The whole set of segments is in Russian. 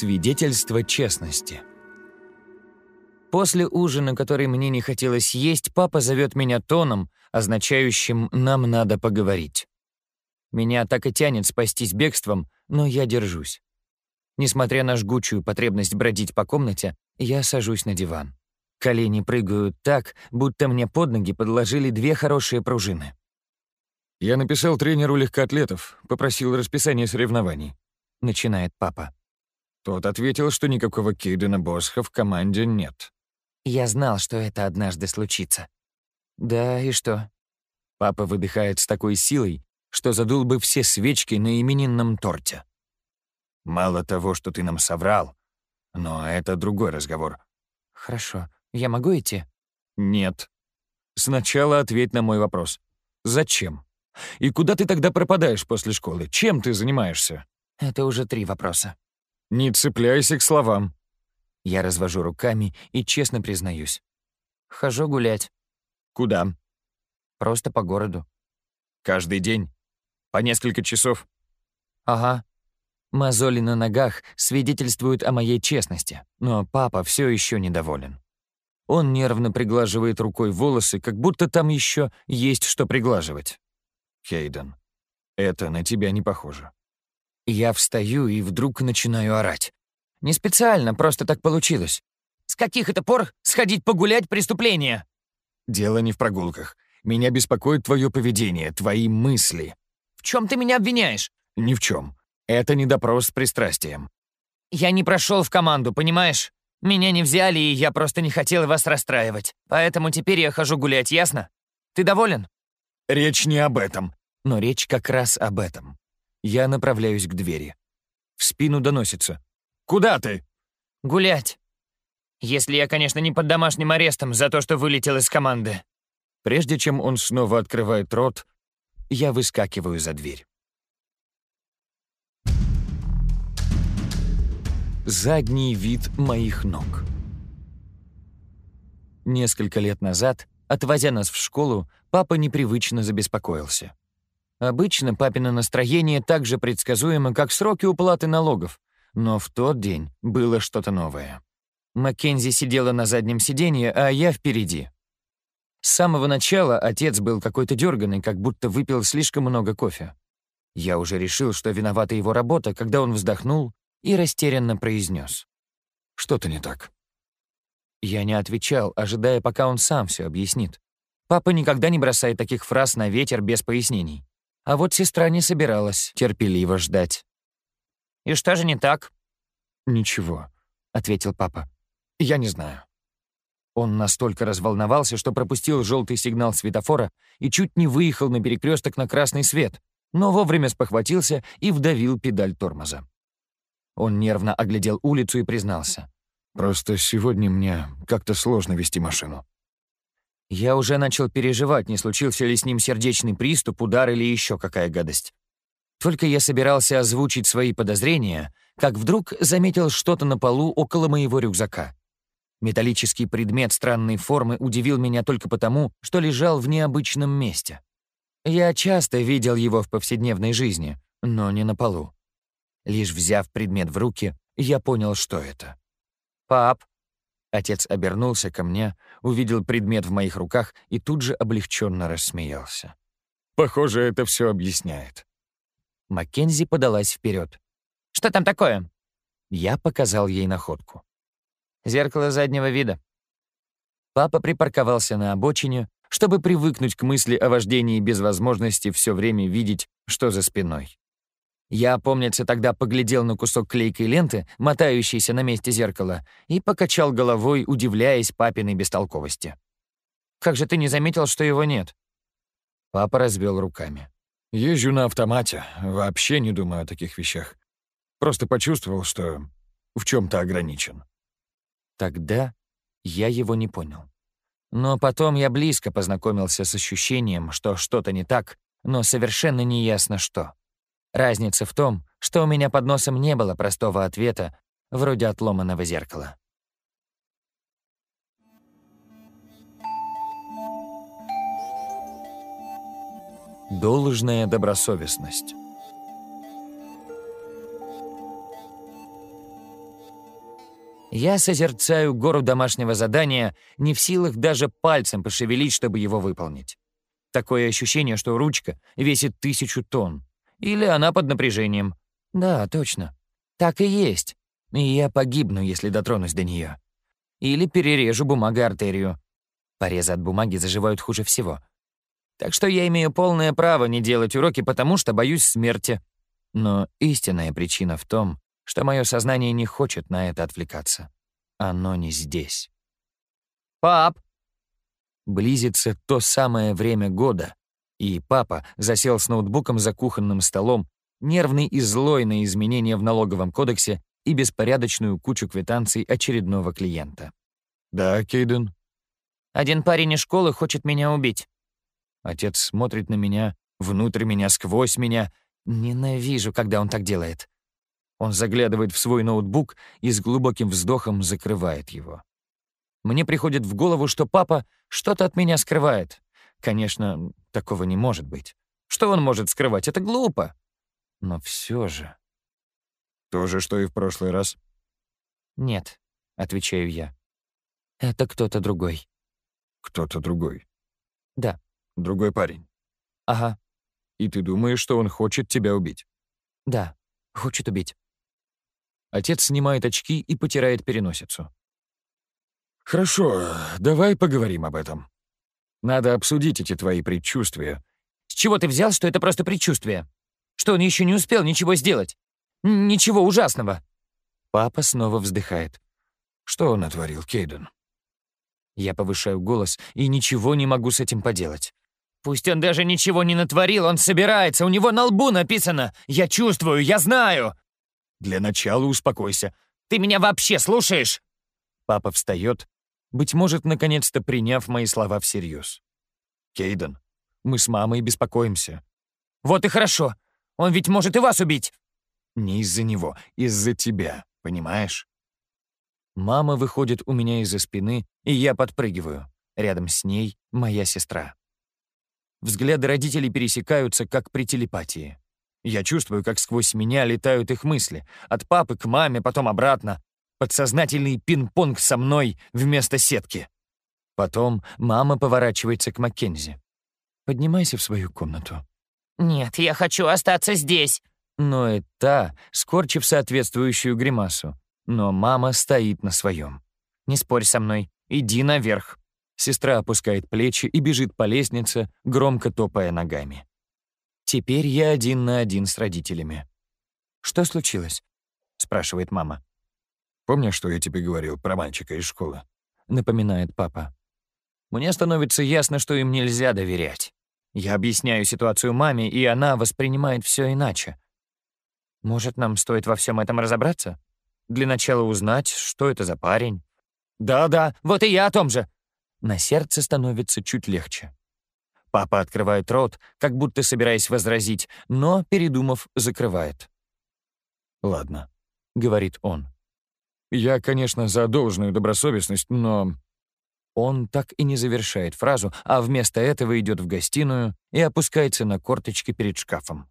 Свидетельство честности. После ужина, который мне не хотелось есть, папа зовет меня тоном, означающим «нам надо поговорить». Меня так и тянет спастись бегством, но я держусь. Несмотря на жгучую потребность бродить по комнате, я сажусь на диван. Колени прыгают так, будто мне под ноги подложили две хорошие пружины. «Я написал тренеру легкоатлетов, попросил расписание соревнований», — начинает папа. Тот ответил, что никакого Кейдена Босха в команде нет. Я знал, что это однажды случится. Да, и что? Папа выдыхает с такой силой, что задул бы все свечки на именинном торте. Мало того, что ты нам соврал, но это другой разговор. Хорошо. Я могу идти? Нет. Сначала ответь на мой вопрос. Зачем? И куда ты тогда пропадаешь после школы? Чем ты занимаешься? Это уже три вопроса. Не цепляйся к словам. Я развожу руками и честно признаюсь. Хожу гулять. Куда? Просто по городу. Каждый день? По несколько часов? Ага. Мозоли на ногах свидетельствуют о моей честности, но папа все еще недоволен. Он нервно приглаживает рукой волосы, как будто там еще есть что приглаживать. Кейден, это на тебя не похоже. Я встаю и вдруг начинаю орать. Не специально, просто так получилось. С каких это пор сходить погулять — преступление? Дело не в прогулках. Меня беспокоит твое поведение, твои мысли. В чем ты меня обвиняешь? Ни в чем. Это не допрос с пристрастием. Я не прошел в команду, понимаешь? Меня не взяли, и я просто не хотел вас расстраивать. Поэтому теперь я хожу гулять, ясно? Ты доволен? Речь не об этом. Но речь как раз об этом. Я направляюсь к двери. В спину доносится. «Куда ты?» «Гулять. Если я, конечно, не под домашним арестом за то, что вылетел из команды». Прежде чем он снова открывает рот, я выскакиваю за дверь. Задний вид моих ног. Несколько лет назад, отвозя нас в школу, папа непривычно забеспокоился. Обычно папино настроение так же предсказуемо, как сроки уплаты налогов, но в тот день было что-то новое. Маккензи сидела на заднем сиденье, а я впереди. С самого начала отец был какой-то дерганый, как будто выпил слишком много кофе. Я уже решил, что виновата его работа, когда он вздохнул и растерянно произнес: «Что-то не так». Я не отвечал, ожидая, пока он сам все объяснит. Папа никогда не бросает таких фраз на ветер без пояснений. А вот сестра не собиралась терпеливо ждать. «И что же не так?» «Ничего», — ответил папа. «Я не знаю». Он настолько разволновался, что пропустил желтый сигнал светофора и чуть не выехал на перекресток на красный свет, но вовремя спохватился и вдавил педаль тормоза. Он нервно оглядел улицу и признался. «Просто сегодня мне как-то сложно вести машину». Я уже начал переживать, не случился ли с ним сердечный приступ, удар или еще какая гадость. Только я собирался озвучить свои подозрения, как вдруг заметил что-то на полу около моего рюкзака. Металлический предмет странной формы удивил меня только потому, что лежал в необычном месте. Я часто видел его в повседневной жизни, но не на полу. Лишь взяв предмет в руки, я понял, что это. «Пап, Отец обернулся ко мне, увидел предмет в моих руках и тут же облегченно рассмеялся. «Похоже, это все объясняет». Маккензи подалась вперед. «Что там такое?» Я показал ей находку. «Зеркало заднего вида». Папа припарковался на обочине, чтобы привыкнуть к мысли о вождении без возможности все время видеть, что за спиной. Я, помнится, тогда поглядел на кусок клейкой ленты, мотающийся на месте зеркала, и покачал головой, удивляясь папиной бестолковости. «Как же ты не заметил, что его нет?» Папа развел руками. «Езжу на автомате, вообще не думаю о таких вещах. Просто почувствовал, что в чем то ограничен». Тогда я его не понял. Но потом я близко познакомился с ощущением, что что-то не так, но совершенно неясно что. Разница в том, что у меня под носом не было простого ответа, вроде отломанного зеркала. Должная добросовестность. Я созерцаю гору домашнего задания, не в силах даже пальцем пошевелить, чтобы его выполнить. Такое ощущение, что ручка весит тысячу тонн. Или она под напряжением. Да, точно. Так и есть. И я погибну, если дотронусь до нее. Или перережу бумагой артерию. Порезы от бумаги заживают хуже всего. Так что я имею полное право не делать уроки, потому что боюсь смерти. Но истинная причина в том, что мое сознание не хочет на это отвлекаться. Оно не здесь. «Пап!» Близится то самое время года, и папа засел с ноутбуком за кухонным столом, нервный и злой на изменения в налоговом кодексе и беспорядочную кучу квитанций очередного клиента. «Да, Кейден?» «Один парень из школы хочет меня убить». Отец смотрит на меня, внутрь меня, сквозь меня. Ненавижу, когда он так делает. Он заглядывает в свой ноутбук и с глубоким вздохом закрывает его. Мне приходит в голову, что папа что-то от меня скрывает. Конечно, такого не может быть. Что он может скрывать? Это глупо. Но все же... То же, что и в прошлый раз? Нет, отвечаю я. Это кто-то другой. Кто-то другой? Да. Другой парень? Ага. И ты думаешь, что он хочет тебя убить? Да, хочет убить. Отец снимает очки и потирает переносицу. «Хорошо, давай поговорим об этом. Надо обсудить эти твои предчувствия». «С чего ты взял, что это просто предчувствие? Что он еще не успел ничего сделать? Ничего ужасного». Папа снова вздыхает. «Что он натворил, Кейден?» Я повышаю голос и ничего не могу с этим поделать. Пусть он даже ничего не натворил, он собирается, у него на лбу написано «Я чувствую, я знаю». Для начала успокойся. Ты меня вообще слушаешь? Папа встает, быть может, наконец-то приняв мои слова всерьез. Кейден, мы с мамой беспокоимся. Вот и хорошо. Он ведь может и вас убить. Не из-за него, из-за тебя, понимаешь? Мама выходит у меня из-за спины, и я подпрыгиваю. Рядом с ней моя сестра. Взгляды родителей пересекаются, как при телепатии. Я чувствую, как сквозь меня летают их мысли. От папы к маме, потом обратно. Подсознательный пинг-понг со мной вместо сетки. Потом мама поворачивается к Маккензи. «Поднимайся в свою комнату». «Нет, я хочу остаться здесь». Но и та, скорчив соответствующую гримасу. Но мама стоит на своем. «Не спорь со мной. Иди наверх». Сестра опускает плечи и бежит по лестнице, громко топая ногами. Теперь я один на один с родителями. «Что случилось?» — спрашивает мама. «Помнишь, что я тебе говорил про мальчика из школы?» — напоминает папа. Мне становится ясно, что им нельзя доверять. Я объясняю ситуацию маме, и она воспринимает все иначе. Может, нам стоит во всем этом разобраться? Для начала узнать, что это за парень. Да-да, вот и я о том же. На сердце становится чуть легче. Папа открывает рот, как будто собираясь возразить, но, передумав, закрывает. «Ладно», — говорит он. «Я, конечно, за должную добросовестность, но...» Он так и не завершает фразу, а вместо этого идет в гостиную и опускается на корточки перед шкафом.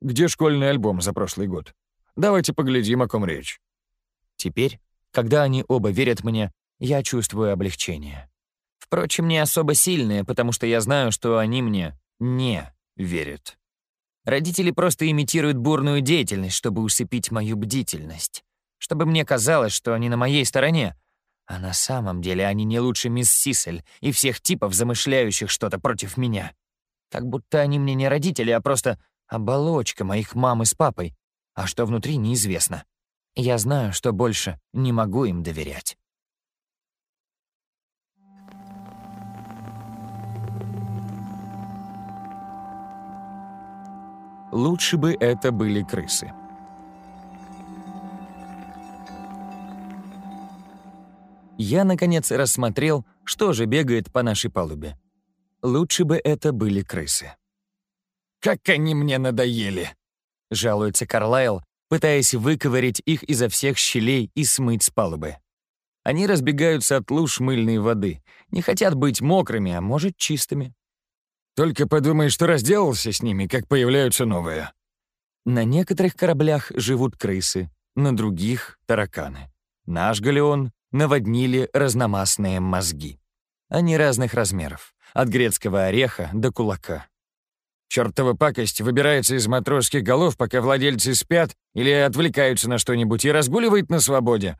«Где школьный альбом за прошлый год? Давайте поглядим, о ком речь». Теперь, когда они оба верят мне, я чувствую облегчение. Впрочем, не особо сильные, потому что я знаю, что они мне не верят. Родители просто имитируют бурную деятельность, чтобы усыпить мою бдительность. Чтобы мне казалось, что они на моей стороне. А на самом деле они не лучше мисс Сисель и всех типов, замышляющих что-то против меня. Как будто они мне не родители, а просто оболочка моих мамы с папой. А что внутри, неизвестно. Я знаю, что больше не могу им доверять. Лучше бы это были крысы. Я, наконец, рассмотрел, что же бегает по нашей палубе. Лучше бы это были крысы. «Как они мне надоели!» — жалуется Карлайл, пытаясь выковырять их изо всех щелей и смыть с палубы. Они разбегаются от луж мыльной воды, не хотят быть мокрыми, а может, чистыми. Только подумай, что разделался с ними, как появляются новые. На некоторых кораблях живут крысы, на других — тараканы. Наш галеон наводнили разномастные мозги. Они разных размеров, от грецкого ореха до кулака. Чёртова пакость выбирается из матросских голов, пока владельцы спят или отвлекаются на что-нибудь и разгуливает на свободе.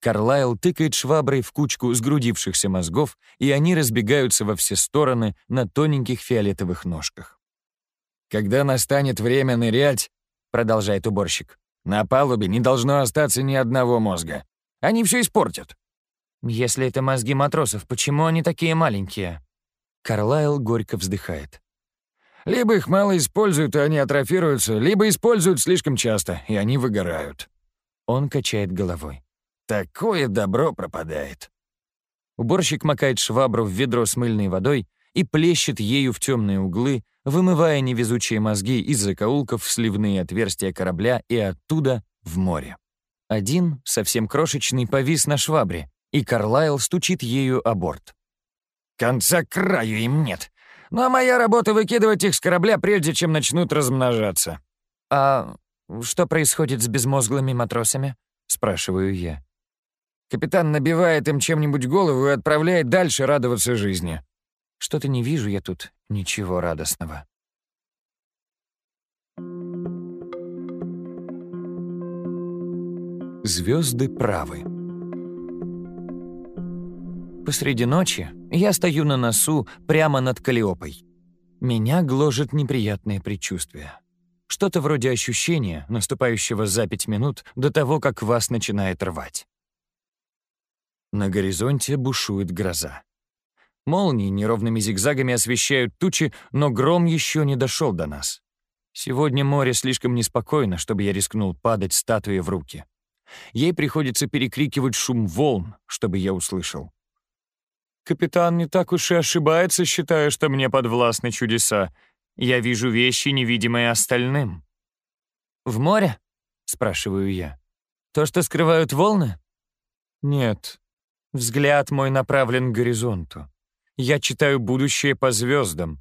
Карлайл тыкает шваброй в кучку сгрудившихся мозгов, и они разбегаются во все стороны на тоненьких фиолетовых ножках. «Когда настанет время нырять», — продолжает уборщик, «на палубе не должно остаться ни одного мозга. Они все испортят». «Если это мозги матросов, почему они такие маленькие?» Карлайл горько вздыхает. Либо их мало используют, и они атрофируются, либо используют слишком часто, и они выгорают. Он качает головой. Такое добро пропадает. Уборщик макает швабру в ведро с мыльной водой и плещет ею в темные углы, вымывая невезучие мозги из закоулков в сливные отверстия корабля и оттуда в море. Один, совсем крошечный, повис на швабре, и Карлайл стучит ею о борт. «Конца краю им нет. Но моя работа — выкидывать их с корабля, прежде чем начнут размножаться». «А что происходит с безмозглыми матросами?» — спрашиваю я. Капитан набивает им чем-нибудь голову и отправляет дальше радоваться жизни. Что-то не вижу я тут ничего радостного. Звезды правы. Посреди ночи я стою на носу прямо над Калиопой. Меня гложет неприятное предчувствие. Что-то вроде ощущения, наступающего за пять минут до того, как вас начинает рвать. На горизонте бушует гроза. Молнии неровными зигзагами освещают тучи, но гром еще не дошел до нас. Сегодня море слишком неспокойно, чтобы я рискнул падать статуе в руки. Ей приходится перекрикивать шум волн, чтобы я услышал. «Капитан не так уж и ошибается, считая, что мне подвластны чудеса. Я вижу вещи, невидимые остальным». «В море?» — спрашиваю я. «То, что скрывают волны?» «Нет, Взгляд мой направлен к горизонту. Я читаю будущее по звездам.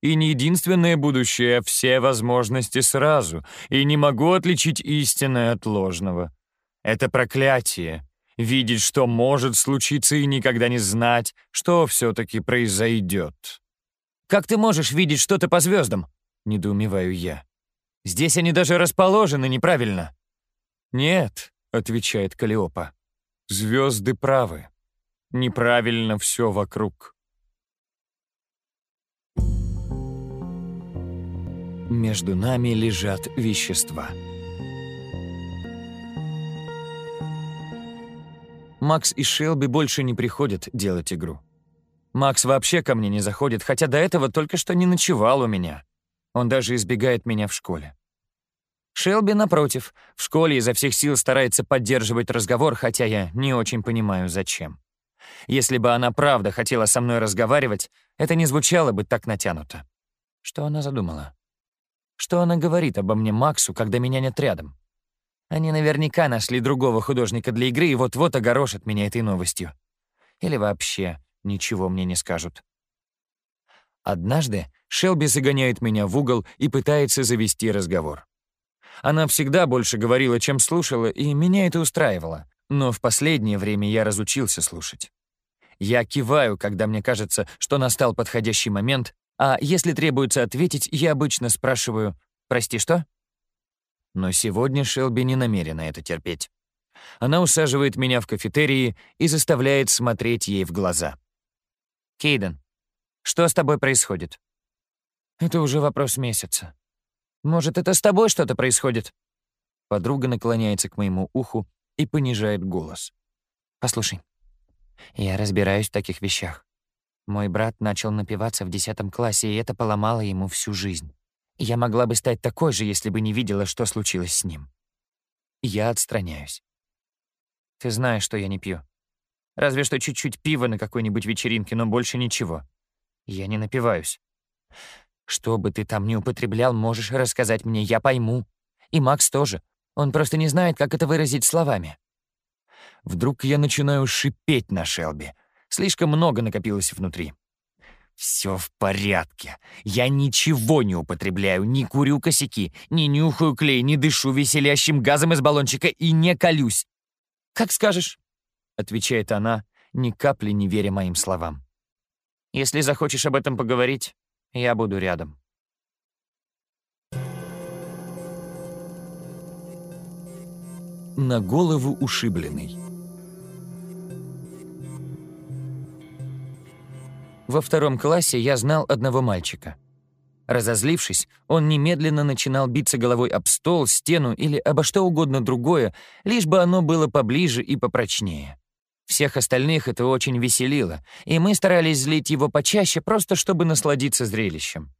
И не единственное будущее, а все возможности сразу, и не могу отличить истинное от ложного. Это проклятие — видеть, что может случиться, и никогда не знать, что все-таки произойдет. «Как ты можешь видеть что-то по звездам?» — недоумеваю я. «Здесь они даже расположены неправильно». «Нет», — отвечает Калиопа, — «звезды правы. Неправильно все вокруг. Между нами лежат вещества. Макс и Шелби больше не приходят делать игру. Макс вообще ко мне не заходит, хотя до этого только что не ночевал у меня. Он даже избегает меня в школе. Шелби, напротив, в школе изо всех сил старается поддерживать разговор, хотя я не очень понимаю, зачем. Если бы она правда хотела со мной разговаривать, это не звучало бы так натянуто. Что она задумала? Что она говорит обо мне Максу, когда меня нет рядом? Они наверняка нашли другого художника для игры и вот-вот огорошат меня этой новостью. Или вообще ничего мне не скажут. Однажды Шелби загоняет меня в угол и пытается завести разговор. Она всегда больше говорила, чем слушала, и меня это устраивало. Но в последнее время я разучился слушать. Я киваю, когда мне кажется, что настал подходящий момент, а если требуется ответить, я обычно спрашиваю «Прости, что?». Но сегодня Шелби не намерена это терпеть. Она усаживает меня в кафетерии и заставляет смотреть ей в глаза. «Кейден, что с тобой происходит?» «Это уже вопрос месяца. Может, это с тобой что-то происходит?» Подруга наклоняется к моему уху и понижает голос. «Послушай, я разбираюсь в таких вещах. Мой брат начал напиваться в десятом классе, и это поломало ему всю жизнь. Я могла бы стать такой же, если бы не видела, что случилось с ним. Я отстраняюсь. Ты знаешь, что я не пью. Разве что чуть-чуть пива на какой-нибудь вечеринке, но больше ничего. Я не напиваюсь. Что бы ты там ни употреблял, можешь рассказать мне, я пойму. И Макс тоже. Он просто не знает, как это выразить словами. Вдруг я начинаю шипеть на Шелби. Слишком много накопилось внутри. Все в порядке. Я ничего не употребляю, не курю косяки, не нюхаю клей, не дышу веселящим газом из баллончика и не колюсь. «Как скажешь», — отвечает она, ни капли не веря моим словам. «Если захочешь об этом поговорить, я буду рядом». На голову ушибленный. Во втором классе я знал одного мальчика. Разозлившись, он немедленно начинал биться головой об стол, стену или обо что угодно другое, лишь бы оно было поближе и попрочнее. Всех остальных это очень веселило, и мы старались злить его почаще, просто чтобы насладиться зрелищем.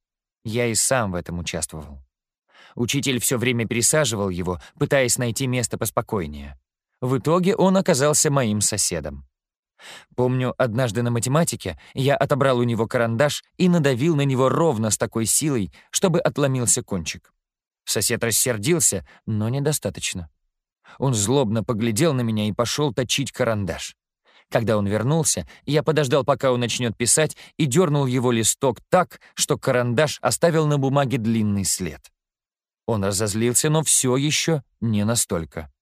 Я и сам в этом участвовал. Учитель все время пересаживал его, пытаясь найти место поспокойнее. В итоге он оказался моим соседом. Помню, однажды на математике я отобрал у него карандаш и надавил на него ровно с такой силой, чтобы отломился кончик. Сосед рассердился, но недостаточно. Он злобно поглядел на меня и пошел точить карандаш. Когда он вернулся, я подождал, пока он начнет писать, и дернул его листок так, что карандаш оставил на бумаге длинный след. Он разозлился, но все еще не настолько.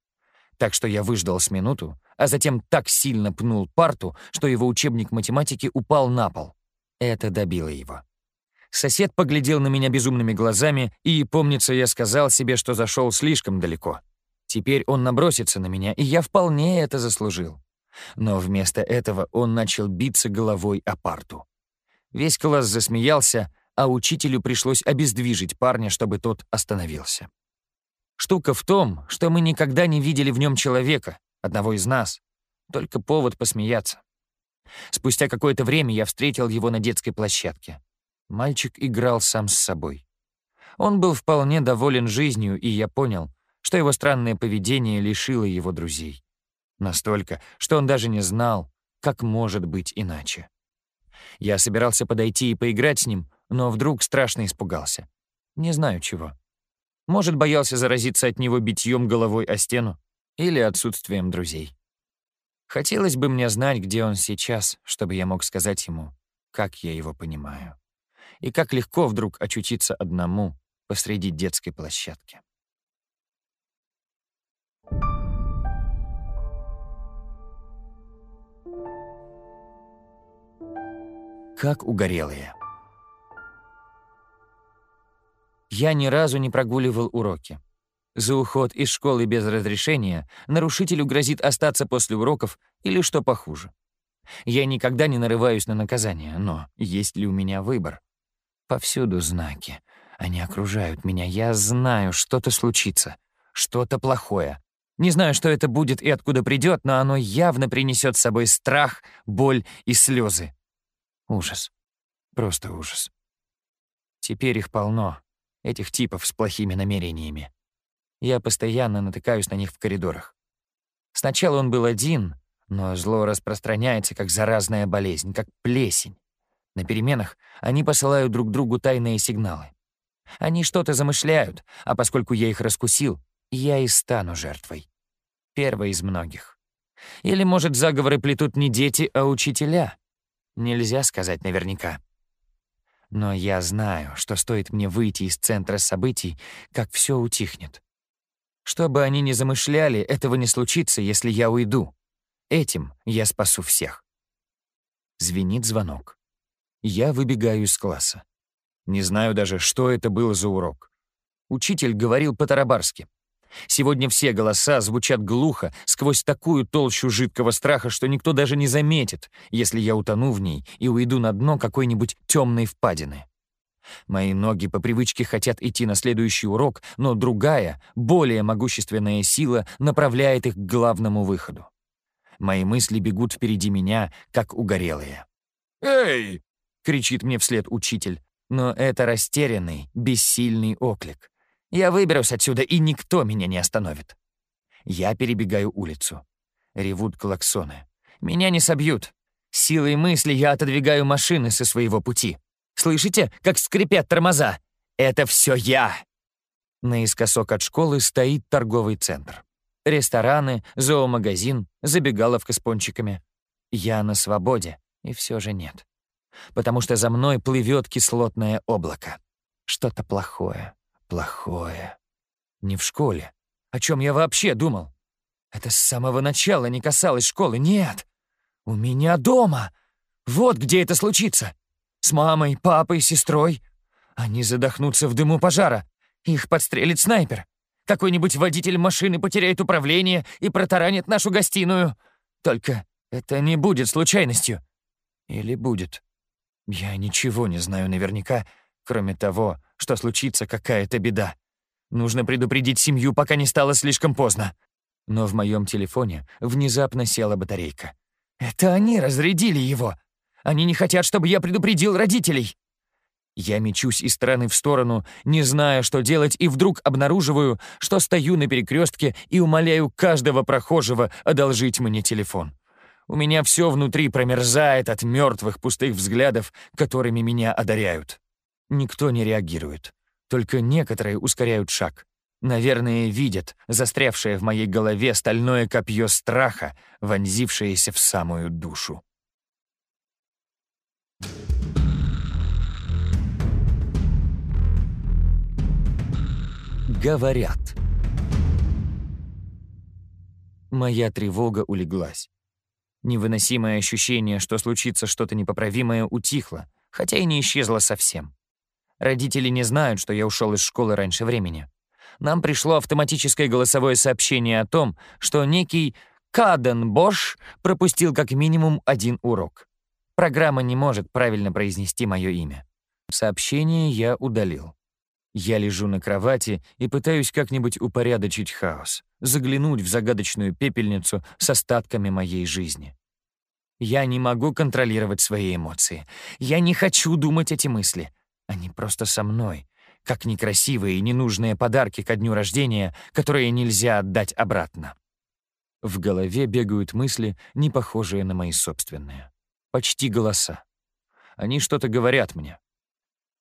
Так что я выждал с минуту, а затем так сильно пнул парту, что его учебник математики упал на пол. Это добило его. Сосед поглядел на меня безумными глазами, и, помнится, я сказал себе, что зашел слишком далеко. Теперь он набросится на меня, и я вполне это заслужил. Но вместо этого он начал биться головой о парту. Весь класс засмеялся, а учителю пришлось обездвижить парня, чтобы тот остановился. Штука в том, что мы никогда не видели в нем человека, одного из нас. Только повод посмеяться. Спустя какое-то время я встретил его на детской площадке. Мальчик играл сам с собой. Он был вполне доволен жизнью, и я понял, что его странное поведение лишило его друзей. Настолько, что он даже не знал, как может быть иначе. Я собирался подойти и поиграть с ним, но вдруг страшно испугался. Не знаю чего. Может, боялся заразиться от него битьем головой о стену или отсутствием друзей. Хотелось бы мне знать, где он сейчас, чтобы я мог сказать ему, как я его понимаю. И как легко вдруг очутиться одному посреди детской площадки. Как угорелые. Я ни разу не прогуливал уроки. За уход из школы без разрешения нарушителю грозит остаться после уроков или что похуже. Я никогда не нарываюсь на наказание, но есть ли у меня выбор? Повсюду знаки. Они окружают меня. Я знаю, что-то случится, что-то плохое. Не знаю, что это будет и откуда придет, но оно явно принесет с собой страх, боль и слезы. Ужас. Просто ужас. Теперь их полно, этих типов с плохими намерениями. Я постоянно натыкаюсь на них в коридорах. Сначала он был один, но зло распространяется как заразная болезнь, как плесень. На переменах они посылают друг другу тайные сигналы. Они что-то замышляют, а поскольку я их раскусил, я и стану жертвой. Первой из многих. Или, может, заговоры плетут не дети, а учителя? Нельзя сказать наверняка. Но я знаю, что стоит мне выйти из центра событий, как все утихнет. Что бы они ни замышляли, этого не случится, если я уйду. Этим я спасу всех. Звенит звонок. Я выбегаю из класса. Не знаю даже, что это было за урок. Учитель говорил по-тарабарски. Сегодня все голоса звучат глухо, сквозь такую толщу жидкого страха, что никто даже не заметит, если я утону в ней и уйду на дно какой-нибудь темной впадины. Мои ноги по привычке хотят идти на следующий урок, но другая, более могущественная сила направляет их к главному выходу. Мои мысли бегут впереди меня, как угорелые. «Эй!» — кричит мне вслед учитель, но это растерянный, бессильный оклик. Я выберусь отсюда, и никто меня не остановит. Я перебегаю улицу. Ревут клаксоны. Меня не собьют. Силой мысли я отодвигаю машины со своего пути. Слышите, как скрипят тормоза? Это все я!» Наискосок от школы стоит торговый центр. Рестораны, зоомагазин, забегаловка с пончиками. Я на свободе, и все же нет. Потому что за мной плывет кислотное облако. Что-то плохое, плохое. Не в школе. О чем я вообще думал? Это с самого начала не касалось школы. Нет! У меня дома! Вот где это случится! С мамой, папой, сестрой. Они задохнутся в дыму пожара. Их подстрелит снайпер. Какой-нибудь водитель машины потеряет управление и протаранит нашу гостиную. Только это не будет случайностью. Или будет? Я ничего не знаю наверняка, кроме того, что случится какая-то беда. Нужно предупредить семью, пока не стало слишком поздно. Но в моем телефоне внезапно села батарейка. Это они разрядили его. Они не хотят, чтобы я предупредил родителей. Я мечусь из стороны в сторону, не зная, что делать, и вдруг обнаруживаю, что стою на перекрестке и умоляю каждого прохожего одолжить мне телефон. У меня все внутри промерзает от мертвых пустых взглядов, которыми меня одаряют. Никто не реагирует. Только некоторые ускоряют шаг. Наверное, видят застрявшее в моей голове стальное копье страха, вонзившееся в самую душу. Говорят. Моя тревога улеглась. Невыносимое ощущение, что случится что-то непоправимое, утихло, хотя и не исчезло совсем. Родители не знают, что я ушел из школы раньше времени. Нам пришло автоматическое голосовое сообщение о том, что некий Каден Бош пропустил как минимум один урок. Программа не может правильно произнести мое имя. Сообщение я удалил. Я лежу на кровати и пытаюсь как-нибудь упорядочить хаос, заглянуть в загадочную пепельницу с остатками моей жизни. Я не могу контролировать свои эмоции. Я не хочу думать эти мысли. Они просто со мной, как некрасивые и ненужные подарки ко дню рождения, которые нельзя отдать обратно. В голове бегают мысли, не похожие на мои собственные. Почти голоса. Они что-то говорят мне.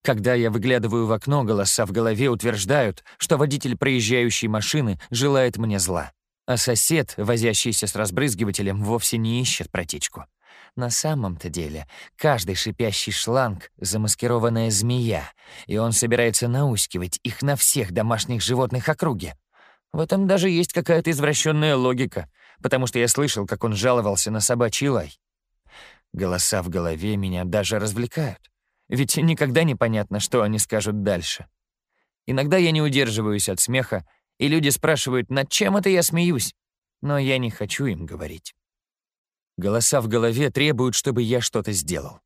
Когда я выглядываю в окно, голоса в голове утверждают, что водитель проезжающей машины желает мне зла, а сосед, возящийся с разбрызгивателем, вовсе не ищет протечку. На самом-то деле, каждый шипящий шланг — замаскированная змея, и он собирается наускивать их на всех домашних животных округе. В этом даже есть какая-то извращенная логика, потому что я слышал, как он жаловался на собачий лай. Голоса в голове меня даже развлекают, ведь никогда не понятно, что они скажут дальше. Иногда я не удерживаюсь от смеха, и люди спрашивают, над чем это я смеюсь, но я не хочу им говорить. Голоса в голове требуют, чтобы я что-то сделал.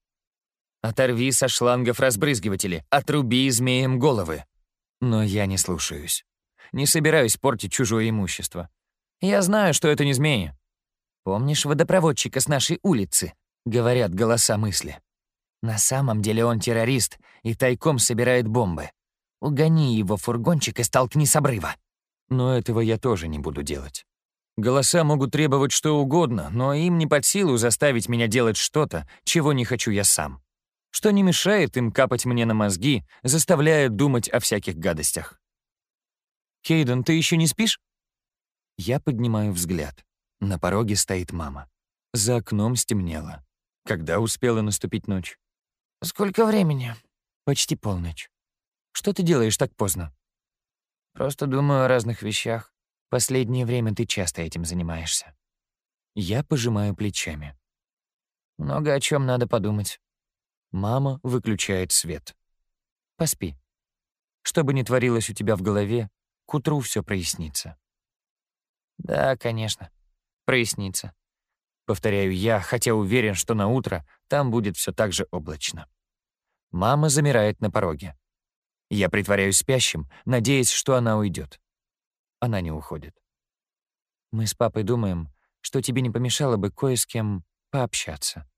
Оторви со шлангов разбрызгиватели, отруби змеям головы. Но я не слушаюсь. Не собираюсь портить чужое имущество. Я знаю, что это не змеи. Помнишь водопроводчика с нашей улицы? Говорят голоса мысли. На самом деле он террорист и тайком собирает бомбы. Угони его фургончик и столкни с обрыва. Но этого я тоже не буду делать. Голоса могут требовать что угодно, но им не под силу заставить меня делать что-то, чего не хочу я сам. Что не мешает им капать мне на мозги, заставляя думать о всяких гадостях. «Кейден, ты еще не спишь?» Я поднимаю взгляд. На пороге стоит мама. За окном стемнело. Когда успела наступить ночь? «Сколько времени?» «Почти полночь. Что ты делаешь так поздно?» «Просто думаю о разных вещах. Последнее время ты часто этим занимаешься. Я пожимаю плечами. Много о чем надо подумать. Мама выключает свет. Поспи. Что бы ни творилось у тебя в голове, к утру все прояснится. Да, конечно, прояснится. Повторяю я, хотя уверен, что на утро там будет все так же облачно. Мама замирает на пороге. Я притворяюсь спящим, надеясь, что она уйдет. Она не уходит. Мы с папой думаем, что тебе не помешало бы кое с кем пообщаться.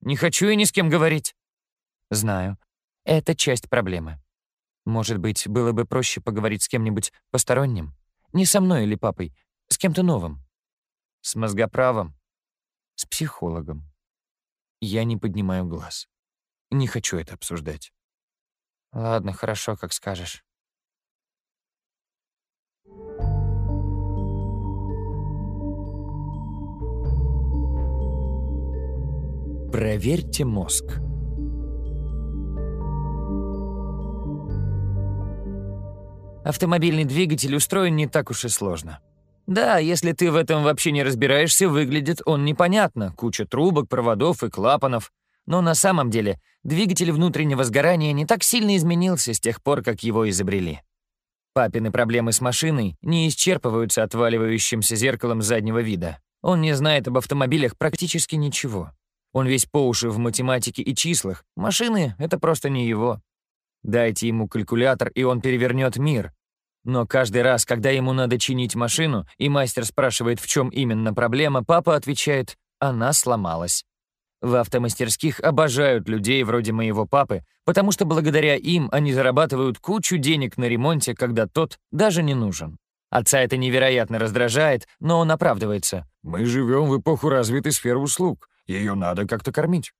Не хочу я ни с кем говорить. Знаю. Это часть проблемы. Может быть, было бы проще поговорить с кем-нибудь посторонним? Не со мной или папой, с кем-то новым. С мозгоправом. С психологом. Я не поднимаю глаз. Не хочу это обсуждать. Ладно, хорошо, как скажешь. Проверьте мозг. Автомобильный двигатель устроен не так уж и сложно. Да, если ты в этом вообще не разбираешься, выглядит он непонятно. Куча трубок, проводов и клапанов. Но на самом деле двигатель внутреннего сгорания не так сильно изменился с тех пор, как его изобрели. Папины проблемы с машиной не исчерпываются отваливающимся зеркалом заднего вида. Он не знает об автомобилях практически ничего. Он весь по уши в математике и числах. Машины — это просто не его. Дайте ему калькулятор, и он перевернет мир. Но каждый раз, когда ему надо чинить машину, и мастер спрашивает, в чем именно проблема, папа отвечает «она сломалась». В автомастерских обожают людей вроде моего папы, потому что благодаря им они зарабатывают кучу денег на ремонте, когда тот даже не нужен. Отца это невероятно раздражает, но он оправдывается. «Мы живем в эпоху развитой сферы услуг. Ее надо как-то кормить».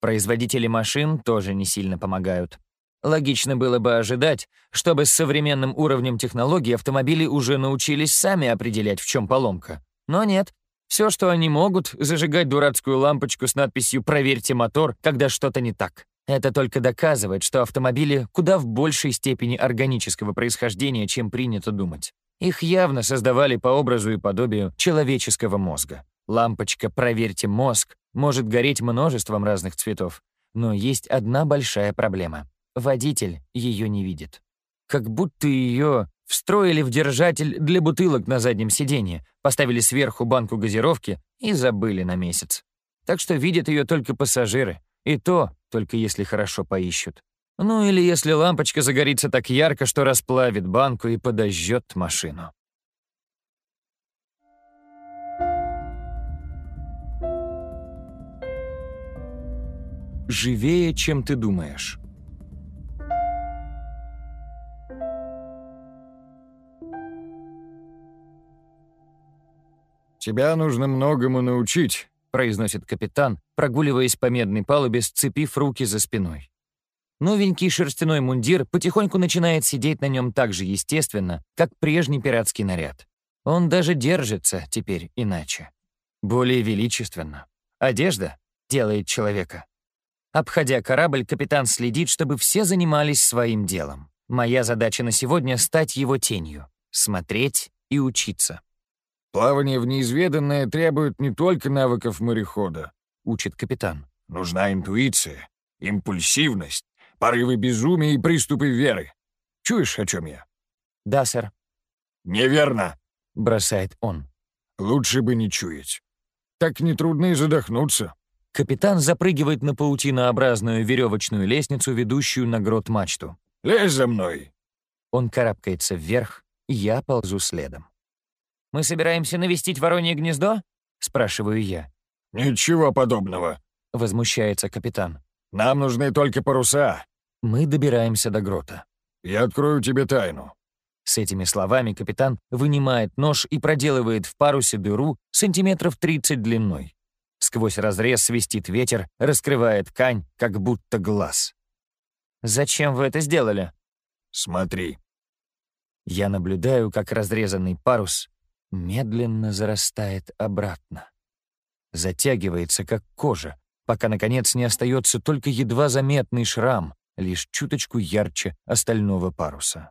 Производители машин тоже не сильно помогают. Логично было бы ожидать, чтобы с современным уровнем технологий автомобили уже научились сами определять, в чем поломка. Но нет, все, что они могут, зажигать дурацкую лампочку с надписью «Проверьте мотор», когда что-то не так. Это только доказывает, что автомобили куда в большей степени органического происхождения, чем принято думать. Их явно создавали по образу и подобию человеческого мозга. Лампочка «Проверьте мозг» может гореть множеством разных цветов, но есть одна большая проблема. Водитель ее не видит. Как будто ее Встроили в держатель для бутылок на заднем сиденье, поставили сверху банку газировки и забыли на месяц. Так что видят ее только пассажиры, и то только если хорошо поищут. Ну или если лампочка загорится так ярко, что расплавит банку и подожжет машину. Живее, чем ты думаешь. «Тебя нужно многому научить», — произносит капитан, прогуливаясь по медной палубе, сцепив руки за спиной. Новенький шерстяной мундир потихоньку начинает сидеть на нем так же естественно, как прежний пиратский наряд. Он даже держится теперь иначе. Более величественно. Одежда делает человека. Обходя корабль, капитан следит, чтобы все занимались своим делом. Моя задача на сегодня — стать его тенью, смотреть и учиться. «Плавание в неизведанное требует не только навыков морехода», — учит капитан. «Нужна интуиция, импульсивность, порывы безумия и приступы веры. Чуешь, о чем я?» «Да, сэр». «Неверно», — бросает он. «Лучше бы не чуять. Так нетрудно и задохнуться». Капитан запрыгивает на паутинообразную веревочную лестницу, ведущую на грот-мачту. «Лезь за мной!» Он карабкается вверх, я ползу следом. «Мы собираемся навестить воронье гнездо?» — спрашиваю я. «Ничего подобного», — возмущается капитан. «Нам нужны только паруса». Мы добираемся до грота. «Я открою тебе тайну». С этими словами капитан вынимает нож и проделывает в парусе дыру сантиметров 30 длиной. Сквозь разрез свистит ветер, раскрывая ткань, как будто глаз. «Зачем вы это сделали?» «Смотри». Я наблюдаю, как разрезанный парус медленно зарастает обратно. Затягивается, как кожа, пока, наконец, не остается только едва заметный шрам, лишь чуточку ярче остального паруса.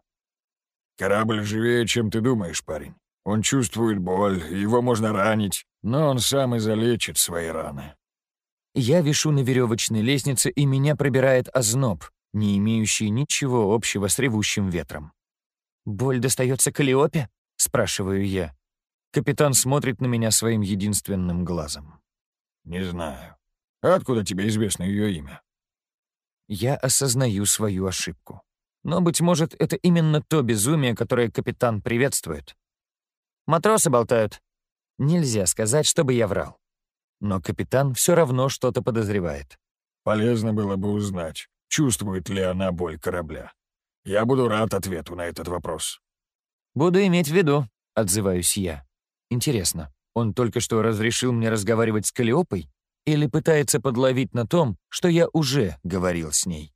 «Корабль живее, чем ты думаешь, парень. Он чувствует боль, его можно ранить, но он сам и залечит свои раны». Я вишу на веревочной лестнице, и меня пробирает озноб, не имеющий ничего общего с ревущим ветром. «Боль достается Калиопе?» — спрашиваю я. Капитан смотрит на меня своим единственным глазом. «Не знаю. Откуда тебе известно ее имя?» Я осознаю свою ошибку. Но, быть может, это именно то безумие, которое капитан приветствует. Матросы болтают. Нельзя сказать, чтобы я врал. Но капитан все равно что-то подозревает. Полезно было бы узнать, чувствует ли она боль корабля. Я буду рад ответу на этот вопрос. «Буду иметь в виду», — отзываюсь я. Интересно, он только что разрешил мне разговаривать с Калиопой или пытается подловить на том, что я уже говорил с ней?